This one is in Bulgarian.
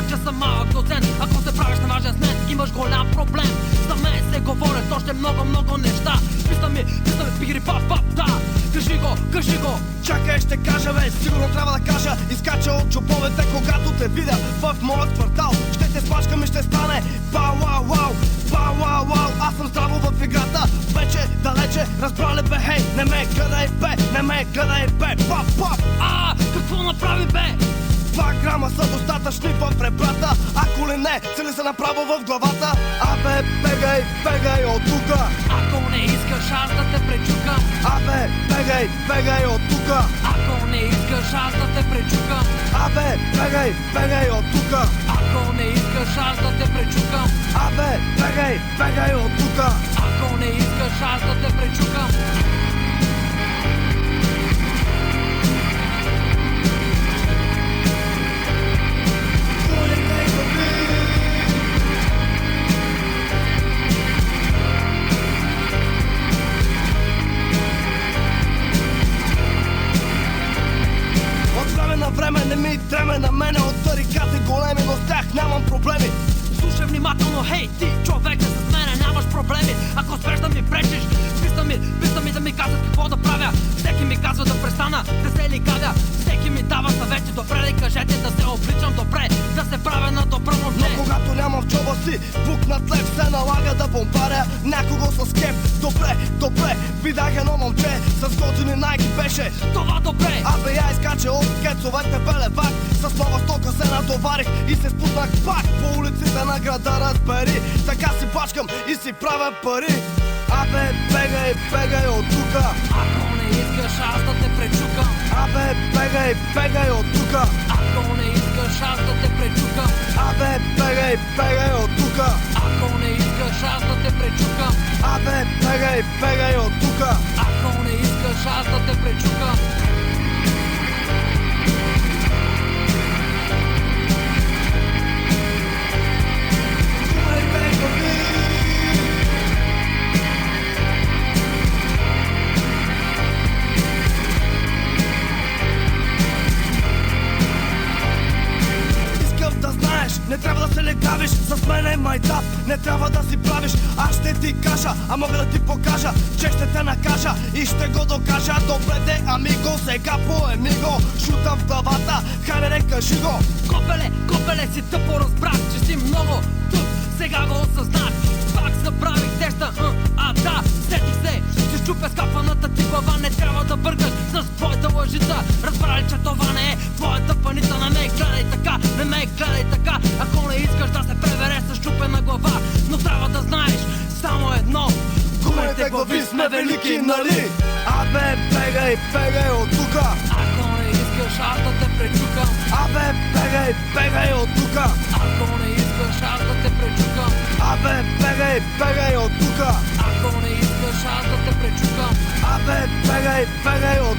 казват, че съм малък доцент Ако се правиш на важен с мен, имаш голям проблем. За мен се говорят още много, много неща. Писа ми, писа ми, пигри, пап, пап, да. Кажи го, кажи го. Чакай, ще кажа, бе, сигурно трябва да кажа. Изкача от чоповете, когато те видя В моят квартал, ще те спачкам и ще стане Вау, вау, вау, вау, вау, вау Аз съм здраво в играта, вече далече. Разбрале бе, хей, не ме гледай бе, не ме гледай бе. Пап, пап, а, какво направи бе? Два грама са достатъчни в препрата. Ако ли не, цели се направо в главата. Абе, бегай, бегай от тука. Ако не искаш аз да те пречукам Абе, бегай, бегай от тука. Ако не искаш аз да те пречукам Абе, бегай, бегай от тука. Ако не искаш аз да те пречукам Абе, бегай, бегай от тука. Ако не искаш аз да те пречукам тарикати големи, но с тях нямам проблеми. Слушай внимателно, хей ти, човек, с мене нямаш проблеми. Ако спреш да ми пречиш, писта ми, писта ми да ми казват какво да правя. Всеки ми казва да престана, да се ликавя. Всеки ми дава съвети, добре ли кажете да се обличам добре Да се правя на добро Но момче. когато нямам в джоба си Пукнат лев се налага да бомбаря. Някого с кеп С готини найки беше Това добре, Абе я изкача от кецовете белевак С нова стока се натоварих и се спуснах пак. По улиците на града разбери Така си бачкам и си правя пари. Абе, бегай, бегай от тука. Ако не искаш аз да те пречукам. Абе, бегай, бегай от тука. Ако не искаш аз да те пречукам. Абе, бегай, бегай от тука не искаш аз да не трябва да се лекавиш С мен е майтап, не трябва да си правиш Аз ще ти кажа, а мога да ти покажа Че ще те накажа и ще го докажа. Добре де, амиго, сега поеми го Шутам в главата, хайде кажи го Копеле, копеле си тъпо разбрах, че си много тук, сега го осъзнах. Пак забравих теста, а, да, сетих се, ще щупя скапаната ти глава, не трябва да твоята лъжица Разбрали, че това не е твоята паница не не Гледай така, не ме гледай така. Ако не искаш да се пребере с чупена глава Но трябва да знаеш само едно. Губените глави сме велики, нали? нали? Абе, бегай, бегай от тука. Ако не искаш аз да те пречукам. Абе, бегай, бегай от тука. Ако не искаш аз да те пречукам. Абе, бегай, бегай от тука. Ако не искаш аз да те пречукам. Абе, бегай, бегай от